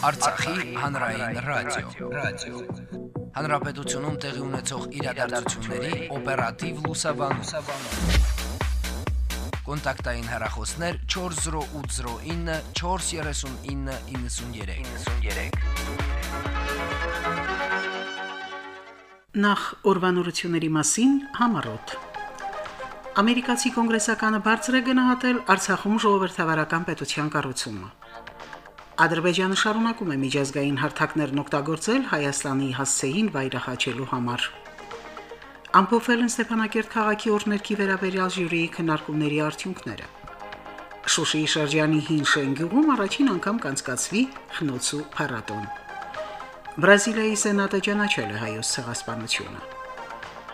Արցախի հանրային ռադիո, ռադիո։ Հանրապետությունում տեղի ունեցող իրադարձությունների օպերատիվ լուսաբանում։ Կոնտակտային հեռախոսներ 40809 43993։ 93։ Նախ օրվանորությունների մասին համառոտ։ Ամերիկացի կոնգրեսականը բարձր է գնահատել Արցախում ժողովրդավարական պետության կառուցումը։ Ադրբեջանը շարունակում է միջազգային հարթակներն օգտագործել Հայաստանի հասցեին վայրահաչելու համար։ Ամփոփել են Ստեփանակերտ քաղաքի օրներքի վերաբերյալ ժյուրիի քննարկումների արդյունքները։ Շուշիի շրջանի հին Շենգյուղում առաջին անգամ կանցկացվի խնոցու փառատոն։ Բրազիլիայի սենատը ճանաչել է հայոց ցեղասպանությունը։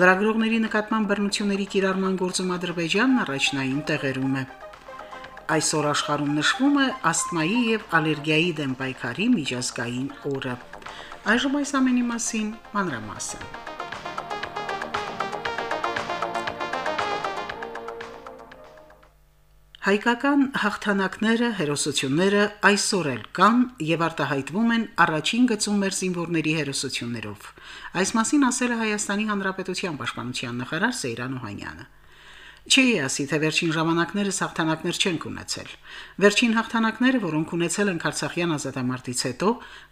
Լրագրողների նկատմամբ բռնությունների կիրառման գործում Ադրբեջանն առաջնային տեղերում է։ Այսօր աշխարհում նշվում է ասթմայի եւ ալերգիայի դեմ պայքարի միջազգային օրը։ Այժմ այս ամենի մասին մանրամասն։ Հայկական հաղթանակները, հերոսությունները այսօր էլ կան եւ արտահայտվում են առաջին գծում մեր զինվորների հերոսություններով։ Այս մասին ասել է Հայաստանի Հանրապետության պաշտպանության նախարար Սեյրան Օհանյանը։ Չի ասի, թե վերջին ժամանակներս հաղթանակներ չենք ունեցել։ Վերջին հաղթանակները, որոնք ունեցել են Արցախյան ազատամարտից հետո,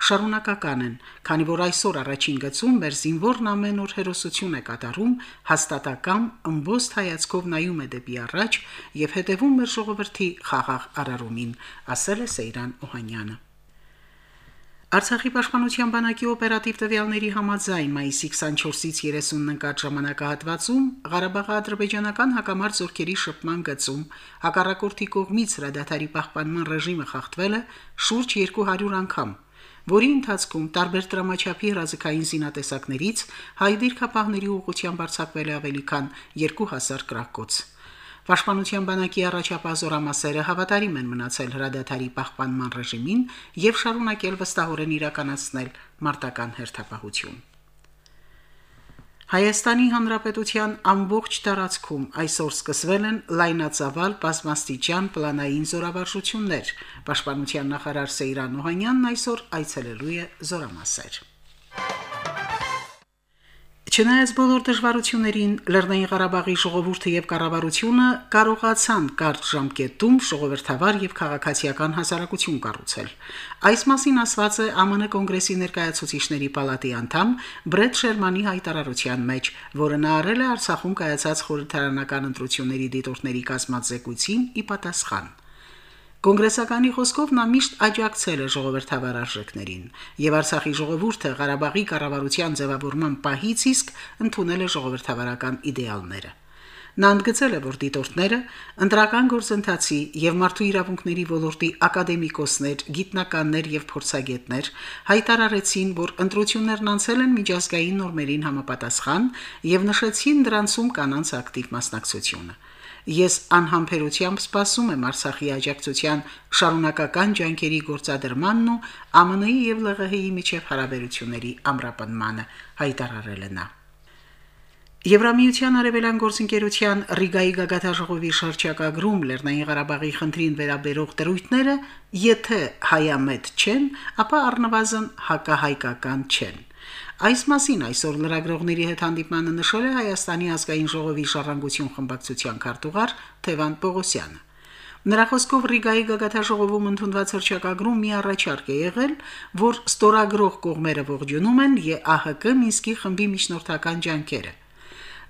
շարունակական են, քանի որ այսօր առաջին գծում մեր զինվորն ամեն օր հերոսություն է կատարում, հաստատակամ ըմբոստ հայացքով նայում է դեպի առաջ եւ հետևում մեր ժողովրդի խաղաղ արարումին, ասել է Սեյրան Օհանյանը։ Արցախի պաշտպանության բանակի օպերատիվ տվյալների համաձայն մայիսի 24-ից 30-ն ընկած ժամանակահատվածում Ղարաբաղի ադրբեջանական հակամարտ զորքերի շփման գծում հակառակորդի կողմից հրադադարի պահպանման ռեժիմը խախտվել է շուրջ 200 անգամ, որի ընթացքում տարբեր դրամաչափի հրաձգային զինատեսակներից հայ դիրքապահների ուղղությամբ արձակվել է ավելի քան 2000 գրակոց։ Պաշտպանության բանակի առաջապահ զորամասերը հավատարիմ են մնացել հրադադարի պահպանման ռեժիմին եւ շարունակել վստահորեն իրականացնել մարտական հերթապահություն։ Հայաստանի Հանրապետության ամբողջ տարածքում այսօր սկսվել են լայնածավալ բազմաստիճան պլանային զորավարժություններ։ Պաշտպանության նախարար Սեյրան Օհանյանն այսօր այցելելու է զորամասեր։ Չնայած բոլոր դժվարություններին Լեռնային Ղարաբաղի ժողովուրդը եւ կառավարությունը կարողացան կարճ ժամկետում ժողովրդավար եւ քաղաքացիական հասարակություն կառուցել։ Այս մասին ասված է ԱՄՆ կոնգրեսի ներկայացուցիչների պալատի անդամ Բրեդ Շերմանի հայտարարության մեջ, որը նա արել է Արցախում կայացած խորհրդարանական ընտրությունների դիտորդների կազմակերպեցին ի պատասխան։ Կոնգրեսականի խոսքով նա միշտ աջակցել է ժողովրդավար արժեքներին եւ Արցախի ժողովուրդը Ղարաբաղի կառավարության ձևավորման պահից իսկ ընդունել է ժողովրդավարական իդեալները։ Նա ընդգծել է, որ դիտորդները ընտրական գործընթացի եւ մարդու իրավունքների ոլորտի ակադեմիկոսներ, գիտնականներ եւ փորձագետներ հայտարարեցին, որ ընտրություններն անցել են միջազգային նորմերին համապատասխան եւ նշեցին դրանցում կանանց ակտիվ մասնակցությունը։ Ես անհամբերությամբ սպասում եմ Արցախի աջակցության շարունակական ջանքերի գործադրմանն ու ԱՄՆ-ի եւ ԼՂՀ-ի միջև հարաբերությունների ամրապնմանը, հայտարարել է նա։ Եվրամիության արևելյան գործընկերության Ռիգայի գագաթաժողովի շարչակագրում Լեռնային Ղարաբաղի խնդրին վերաբերող դրույթները, եթե հայամետ չեն, ապա առնվազն հակահայկական չեն։ Այս մասին այսօր լրագրողների հետ հանդիպմանը նշել է Հայաստանի ազգային ժողովի շարժանգություն խմբակցության քարտուղար Թևան Պողոսյանը։ Նրա խոսքով Ռիգայի գագաթաժողովում ընդունված հրճակագրում մի առաջարկ է եղել, որ ստորագրող կողմերը ողջունում են ԵԱՀԿ Մինսկի խմբի միջնորդական ջանքերը։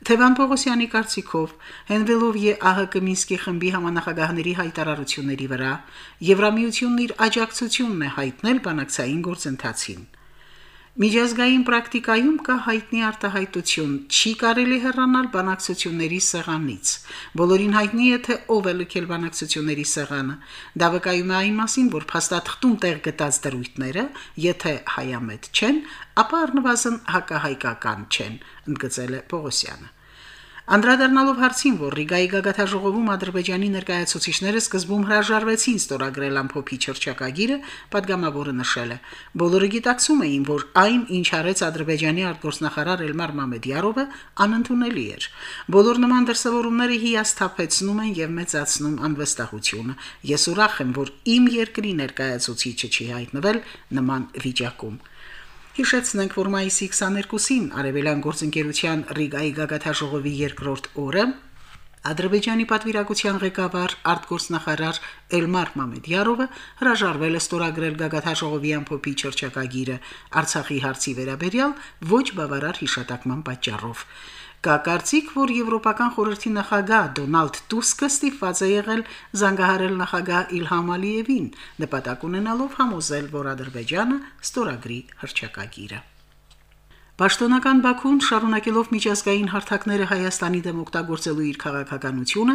Թևան Պողոսյանի կարծիքով հենվելով ԵԱՀԿ Մինսկի խմբի համանախագահների հայտարարությունների վրա Եվրամիությունն իր աջակցությունն է հայտնել բանակցային գործընթացին։ Միջազգային պրակտիկայում կա հայտնի արտահայտություն՝ չի կարելի հեռանալ բանակցությունների սեղանից։ Բոլորին հայտնի է, թե ով է լքել բանակցությունների սեղանը։ Դա վկայում է այն մասին, որ փաստաթղթում տեղ գտած դրույթները, եթե հայամետ չեն, ապա առնվազն հակահայկական չեն, ընդգծել է Պողոսյանը։ Անդրադառնալով հարցին, որ Ռիգայի գագաթաժողովում Ադրբեջանի ներկայացուցիչները սկզբում հրաժարվեցին ստորագրել ամփոփի չրչակագիրը, падգամավորը նշել է. «Բոլորը գիտակցում էին, որ այն, ինչ արեց Ադրբեջանի արտգործնախարար Էլմար Մամեդիարովը, անընդունելի էր։ Բոլոր նման դրսևորումները հիասթափեցնում են եւ մեծացնում անվստահությունը։ Ես ուրախ եմ, որ իմ երկրի ներկայացուցիչը չի հայտնվել նման վիճակում»։ Հիշեցնենք, որ մայիսի 22-ին Արևելյան գործընկերության Ռիգայի գագաթաժողովի երկրորդ օրը Ադրբեջանի պատվիրակության ղեկավար արտգործնախարար Էլմար Մամեդյարովը հրաժարվել է ստորագրել գագաթաժողովի ամփոփի չրչակագիրը Արցախի հարցի վերաբերյալ ոչ բավարար հիշատակման պատճառով։ Կա կարծիք, որ Եվրոպական խորհրդի նախագահ Դոնալդ Տուսկը ստիպված է եղել զանգահարել նախագահ Իլհամ Ալիևին, նպատակ ունենալով համոզել, որ Ադրբեջանը ստորագրի հրճակագիրը։ Պաշտոնական Բաքուն շարունակելով միջազգային հարթակները Հայաստանի դեմ օգտագործելու իր քաղաքականությունը,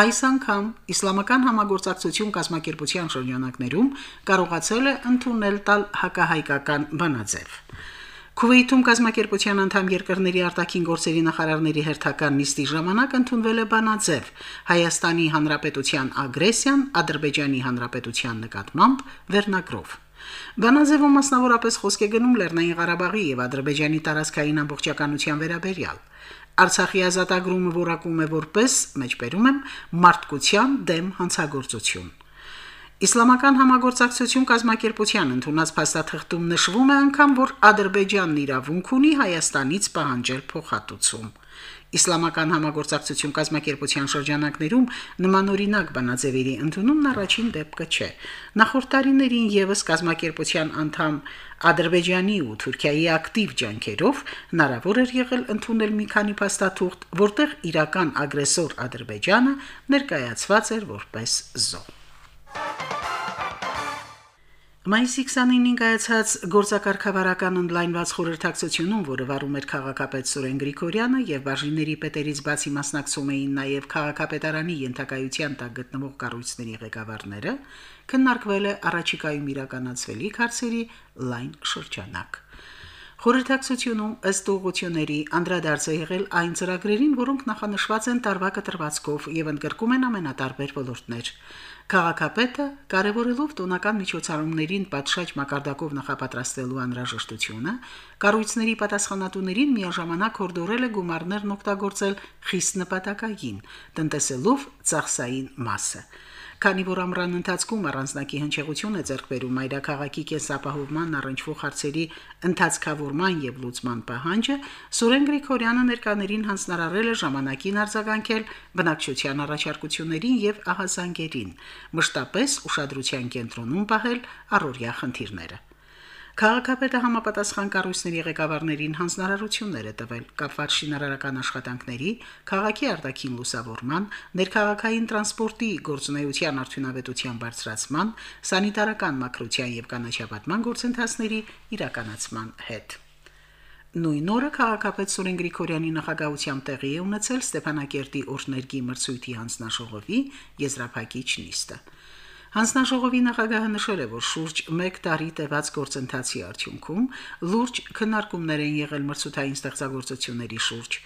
այս անգամ իսլամական համագործակցություն կազմակերպության շրջանակներում կարողացել է ընդունել տալ հակահայկական բանաձև։ Քուվեյթում կազմակերպության անդամ երկրների արտաքին գործերի նախարարների հերթական նիստի ժամանակ ընդունվել է բանաձև. Հայաստանի Հանրապետության ագրեսիան Ադրբեջանի Հանրապետության նկատմամբ վերնագրով։ Բանաձևում մասնավորապես խոսք է գնում Լեռնային Ղարաբաղի եւ Ադրբեջանի տարածքային ամբողջականության վերաբերյալ։ Արցախի ազատագրումը որակում է որպես, մեջբերում եմ, մարդկության դեմ հանցագործություն։ Իսլամական համագործակցություն կազմակերպության ընդունած փաստաթղթում նշվում է անգամ, որ Ադրբեջանն իրավունք ունի Հայաստանից պահանջել փոխհատուցում։ Իսլամական համագործակցություն կազմակերպության շրջանակներում նմանօրինակ բանաձևերի ընդունումն առաջին դեպքը չէ։ Նախորդ տարիներին եւս կազմակերպության անդամ Ադրբեջանի ու Թուրքիայի ակտիվ ջանքերով հնարավոր էր եղել ընդունել մի քանի փաստաթուղթ, որտեղ իրական ագրեսոր Ադրբեջանը ներկայացված էր որպես զոհ։ Մայիսի 29-ին կայացած գործակարգավարական ընդլայնված խորհրդակցությունում, որը վարում էր քաղաքապետ Սուրեն Գրիգորյանը եւ բաժինների պետերից բացի մասնակցում էին նաեւ քաղաքապետարանի ենթակայության տակ գտնվող կառույցների ղեկավարները, քննարկվել է առաջիկայում իրականացվելիք հարցերի լայն շրջանակ։ Խորհրդակցությունում ըստ ուղությունների անդրադարձ է եղել այն ծրագրերին, որոնք նախանշված են տարվա կտրվածքով եւ ընդգրկում են ամենատարբեր ոլորտներ։ Քաղաքապետը կարևորելով տոնական միջոցառումներին պատշաճ մակարդակով նախապատրաստելու անհրաժեշտությունը, կառույցների պատասխանատուներին միաժամանակ հորդորել է գումարներն օգտագործել խիստ նպատակային, տնտեսելով ծախսային մասը քանի որ ամռան ընթացքում առանձնակի հնչեղություն է ձեռք բերում մայրաքաղաքի կենսապահովման առնչվող հարցերի ընթացքավորման եւ լուծման պահանջը, Սուրեն Գրիգորյանը ներկաներին հանձնարարել է ժամանակին արձագանքել բնակչության առաջարկություններին եւ ահազանգերին, մշտապես ուշադրության կենտրոնում պահել առօրյա խնդիրները։ Քաղաքապետը համապատասխան կառույցների ղեկավարներին հանձնարարություններ է տվել կապված շինարարական աշխատանքների, քաղաքի արտաքին լուսավորման, ներքաղաքային տրանսպորտի գործունեության արդյունավետության բարձրացման, սանիտարական մակրության եւ կանաչապատման գործընթացների իրականացման հետ։ Նույն օրը քաղաքապետ Սուրեն Գրիգորյանի նախագահությամբ տեղի է ունեցել Ստեփանակերտի օրներգի մրցույթի հանձնաժողովի եզրափակիչ նիստը։ Հանձնաժողովի նախագահը նշել է, որ շուրջ 1 տարի տևած գործընթացի արդյունքում լուրջ քննարկումներ են եղել մրցութային ստեղծագործությունների շուրջ։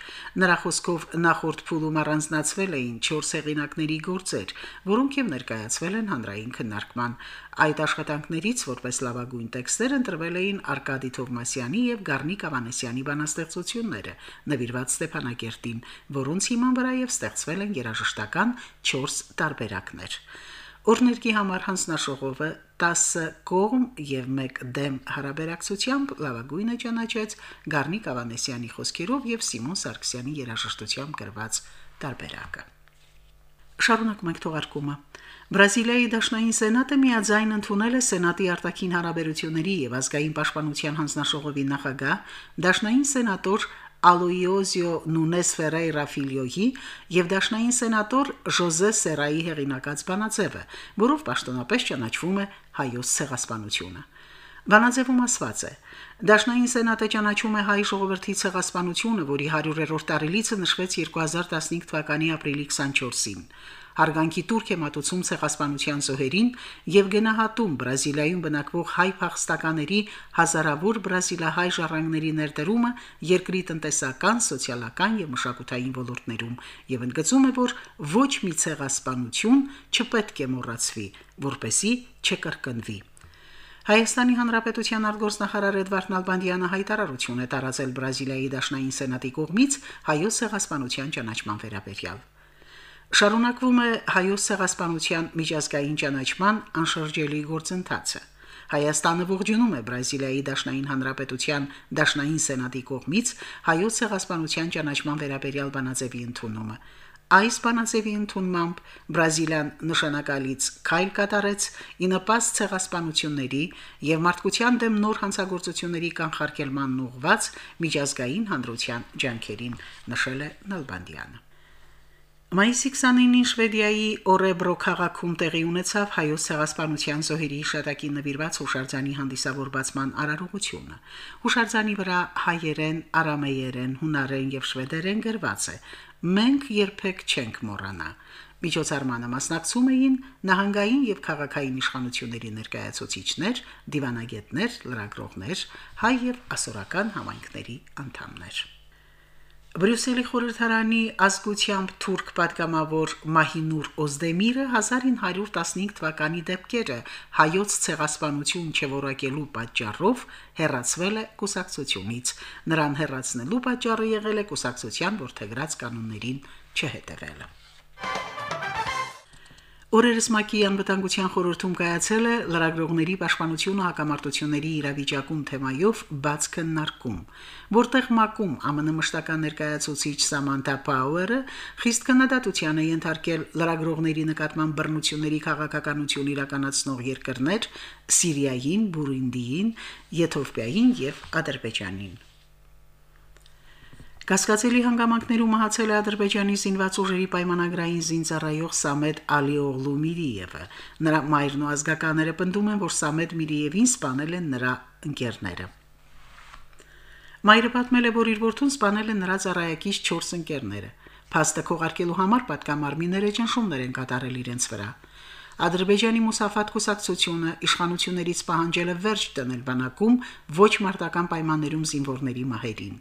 Նրա խոսքով նախորդ փուլում առանձնացվել էին 4 հեղինակների գործեր, որոնք եւ ներկայացվել են հանրային քննարկման։ Այդ աշխատանքներից որպես լավագույն տեքստեր ընտրվել էին Արկադի Թովմասյանի եւ Գառնիկ Ավանեսյանի բանաստեղծությունները, նվիրված Ստեփանակերտին, որոնց հիման վրա եւ ստեղծվել են երաժշտական 4 տարբերակներ։ Օրներկի համար հանձնաշողովը 10 կողմ եւ 1 դեմ հարաբերակցությամբ լավագույնը ճանաչեց Գառնիկ Ավանեսյանի խոսքերով եւ Սիմոն Սարգսյանի երաժշտությամբ գրված տարբերակը։ Շարունակում ենք թողարկումը։ Բրազիլիայի Դաշնային սենատը միաձայն ընդունել է սենատի արտաքին հարաբերությունների եւ ազգային պաշտպանության հանձնաշողովի նախագահ Դաշնային սենատոր Ալոյոզիո Նունես Ֆերեյրա Ֆիլիոյի եւ դաշնային սենատոր Ժոզե Սերայի հեղինակած բանաձևը, որով պաշտոնապես ճանաչվում է հայոց ցեղասպանությունը։ Բանաձևում ասված է. Դաշնային սենատը ճանաչում է հայ ժողովրդի ցեղասպանությունը, որի 100-րդ տարելիցը նշվեց 2015 թվականի ապրիլի 24-ին հարգանքի турք է մատուցում ցեղասպանության զոհերին եւ գնահատում Բրազիլիայում բնակվող հայ փախստականների հազարավոր բրազիլահայ ժառանգների ներդրումը երկրի տնտեսական, սոցիալական եւ մշակութային ոլորտներում եւ ընդգծում է, որ ոչ մի ցեղասպանություն չպետք է մոռացվի, որպեսի չկրկնվի։ Հայաստանի Հանրապետության արտգործնախարար Էդվարդ Նալբանդյանը հայտարարություն է տարածել Բրազիլիայի Դաշնային Սենատի կողմից հայոց ցեղասպանության ճանաչման վերաբերյալ։ Շարունակվում է հայոց ցեղասպանության միջազգային ճանաչման անշրջելի գործընթացը։ Հայաստանը ողջունում է Բրազիլիայի Դաշնային Հանրապետության Դաշնային սենատի կողմից հայոց ցեղասպանության ճանաչման վերաբերյալ բանաձևի ընդունումը։ Այս բանաձևի ընդունմամբ Բրազիլիան նշանակալից քայլ կատարեց ի նպաստ ցեղասպանությունների եւ մարդկության դեմ նոր հանցագործությունների կանխարգելման ուղղված միջազգային հանրության ջանքերին, նշել է Նալբանդյանը։ Մայիսի 29-ին Շվեդիայի Օրեբրո քաղաքում տեղի ունեցավ հայոց ցեղասպանության զոհերի շտակի նվիրված հուշարձանի հանդիսավորվածման արարողությունը։ Հուշարձանի վրա հայերեն, արամեերեն, հունարեն եւ շվեդերեն գրված է. մենք երբեք չենք մոռանա։ Միջոցառմանը մասնակցում էին նահանգային եւ քաղաքային իշխանությունների ներկայացուցիչներ, դիվանագետներ, լրագրողներ, հայ եւ ասորական համայնքների անդամներ։ Բրյուսելի խորհրդարանի ազգությամբ թուրք պատգամավոր Մահինուր Օզդեմիրը 1915 թվականի դեպքերը հայոց ցեղասպանություն չորակելու պատճառով հերացվել է կուսակցությունից։ Նրան հերացնելու պատճառը եղել է կուսակցության որթեգրած կանոններին չհետևելը։ Օրերս ՄԱԿ-ի անվտանգության խորհրդում կայացել է լրագրողների պաշտպանությունը հակամարտությունների իրավիճակում թեմայով բաց քննարկում, որտեղ ՄԱԿ-ում ԱՄՆ մշտական ներկայացուցիչ Սամանթա Պաուերը խիստ քննադատության է ենթարկել լրագրողների նկատմամբ բռնությունների քաղաքականություն իրականացնող երկրներ Սիրիային, Բուրունդիին, Եթովպիային եւ Ադրբեջանին։ Կասկածելի հանգամանքներում մահացել է Ադրբեջանի զինված ուժերի պայմանագրային զինծառայող Սամեդ Ալիօղլու Միրիևը։ Նրա մայրն ու ազգականները պնդում են, որ Սամեդ Միրիևին սպանել են նրա ընկերները։ Մայրը պատմել է, որ իր որդուն սպանել են նրա ծառայակից 4 ընկերները։ Փաստը քողարկելու համար պատկամարմինները ճնշումներ են կատարել իրենց վրա։ Ադրբեջանի Մուսաֆատ կուսակցությունը իշխանություններից պահանջել է վերջ դնել բանակում ոչ մարտական պայմաններում զինվորների մահերին։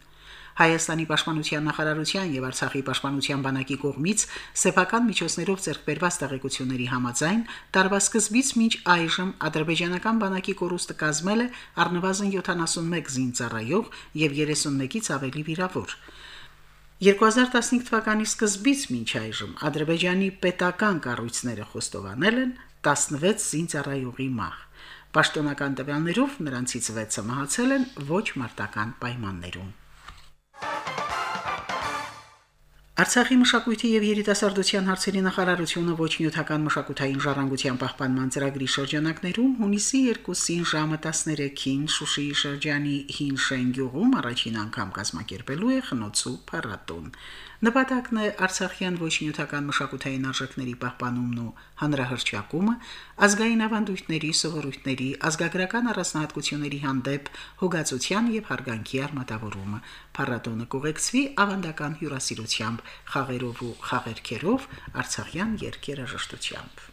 Հայաստանի պաշտպանության նախարարության եւ Արցախի պաշտպանության բանակի կողմից սեփական միջոցներով ձեռքբերված տեղեկությունների համաձայն տարվա սկզբից մինչ այժմ ադրբեջանական բանակի կորուստը կազմել է առնվազն 71 զինծառայող եւ 31-ից ավելի վիրավոր։ 2015 թվականի սկզբից մինչ այժմ Ադրբեջանի պետական կառույցները խոստովանել են 16 զինծառայողի մահ։ Պաշտոնական տվյալներով նրանցից 6-ը մահացել են ոչ մարտական պայմաններում։ Thank you. Արցախի մշակույթի եւ երիտասարդության հարցերի նախարարությունը ոչ նյութական մշակութային ժառանգության պահպանման ծրագրի շրջանակներում հունիսի 2-ին ժամը 13-ին Շուշիի շրջանի Հին Շենգյուղում առաջին անգամ կազմակերպելու է խնոցու փառատոն։ Նպատակն է Արցախյան ոչ նյութական մշակութային արժեքների պահպանումն ու հանրահրճակումը, ազգային ավանդույթների, սովորույթների, ազգագրական առանձնահատկությունների հանդեպ հոգացության եւ հարգանքի արմատավորումը։ Փառատոնը կողեկցվի ավանդական հյուրասիրությամբ, խաղերով ու խաղերքերով, Արցախյան երկերաժշտությամբ։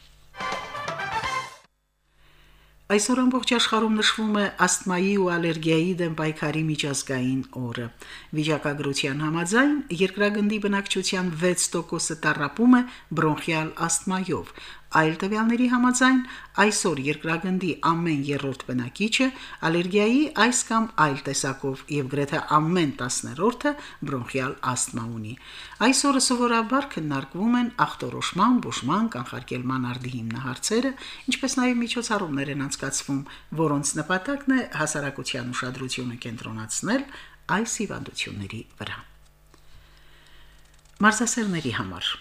Այսօր ամբողջ աշխարհում նշվում է ասթմայի ու ալերգիայի դեմ պայքարի միջազգային օրը։ Վիճակագրության համաձայն երկրագնդի բնակչության 6%-ը տարապում է բրոնխիալ ասթմայով, Այլ տվյալների համաձայն այսօր երկրագնդի ամեն երրորդ բնակիչը ալերգիայի այս կամ այլ տեսակով եւ գրեթե ամեն 10-րդը բրոնխիալ ասթմա ունի։ Այսօրը սովորաբար քննարկվում են ախտորոշման, բուժման, կանխարգելման արդի հիմնահարցերը, ինչպես նաեւ միջոցառումներ են անցկացվում, որոնց նպատակն է հասարակության ուշադրությունը կենտրոնացնել այս հիվանդությունների վրա։ Մարզասերների համար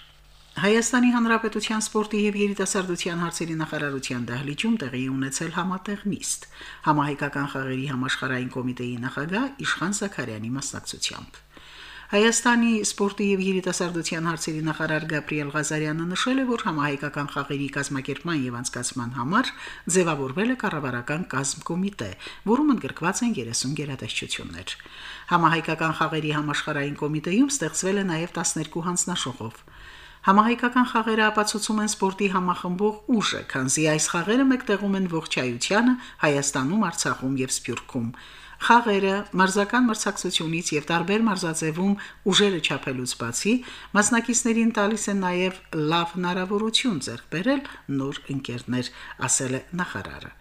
Հայաստանի Հանրապետության սպորտի եւ երիտասարդության հարցերի նախարարության դահլիճում տեղի ունեցել համատեղ նիստ համահայկական խաղերի համաշխարհային կոմիտեի նախագահ Իշխան Սաքարյանի մասնակցությամբ։ Հայաստանի սպորտի եւ երիտասարդության հարցերի նախարար Գաբրիել Ղազարյանը նշել է, որ համահայկական խաղերի կազմակերպման եւ անցկացման համար ձևավորվել է կառավարական կազմ կոմիտե, որում ընդգրկված են 30 գերատեսչություններ։ Համահայկական խաղերի համաշխարհային կոմիտեում ստեղծվել է նաեւ 12 հանձնաշողով։ Համահայկական խաղերը ապացուցում են սպորտի համախմբող ուժը, քանզի այս խաղերը մեկտեղում են ողջայությանը Հայաստանում, Արցախում եւ Սփյուռքում։ Խաղերը մարզական մրցակցությունից եւ տարբեր մարզաձևում ուժերը չափելուց բացի մասնակիցներին տալիս են նաեւ լավ հնարավորություն ձեռք բերել նոր ընկերներ, ասել է նախարարը։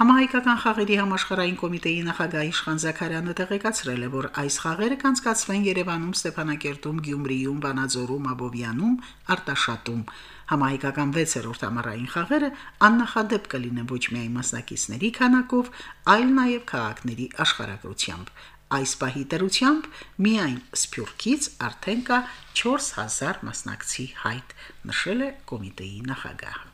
Համահայկական խաղերի համաշխարհային կոմիտեի նախագահ Իշխան Զաքարյանը տեղեկացրել է, որ այս խաղերը կանցկացվեն Երևանում, Ստեփանակերտում, Գյումրիում, Վանաձորում, Աբովյանում, Արտաշատում։ Համահայկական 6-րդ ամառային խաղերը աննախադեպ կլինեն ոչ միայն մասնակիցների քանակով, այլ նաև քաղաքների աշխարհագրությամբ։ Այս պահի դրությամբ միայն Սփյուռքից արդեն կա 4000 մասնակցի հայտ, նշել է կոմիտեի նախագահը։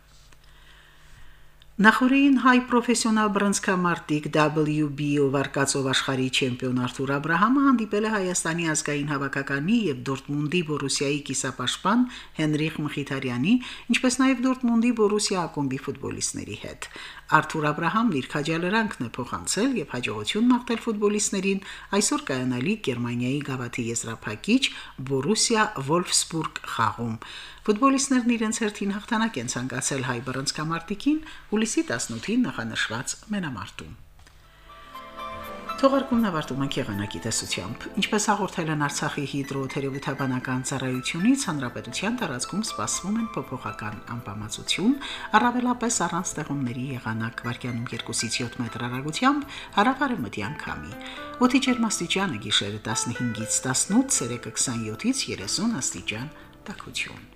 Նախորդին հայ պրոֆեսիոնալ բռնցքամարտիկ WBO վարկածով աշխարհի չեմպիոն Արթուր Աբ รา համը հանդիպել է Հայաստանի ազգային հավաքականի եւ Դորտմունդի Բորուսիայի կիսապաշտպան Հենրիխ Մխիթարյանի, ինչպես նաեւ Դորտմունդի Բորուսիա ակումբի ֆուտբոլիստների հետ։ Արթուր Աբ รา համն իր քաջալերանքն է փոխանցել եւ հաջողություն մաղթել ֆուտբոլիստներին այսօր կայանալի Գերմանիայի գավաթի եզրափակիչ Բորուսիա Վոլֆսբուրգ խաղում։ Ֆուտբոլիստներն իրենց հերթին հաղթանակ են ցանկացել հայ բռնցքամարտիկին հուլիսի 18-ին նախանշված մենամարտում։ Թողարկումն ավարտում ենք եղանակի տեսությամբ։ Ինչպես հաղորդել են Արցախի հիդրոթերապևտաբանական ծառայությունից, հանրապետության տարածքում սպասվում են փոփոխական անբավարարություն, առավելապես առանց ստեղումների եղանակ վարկյանում 2-ից 7 մետր հեռագությամբ հարավարեմտյան քամի։ Օդի ջերմաստիճանը գիշերը 15-ից 18, ցերեկը 27-ից 30 աստիճան տաքություն։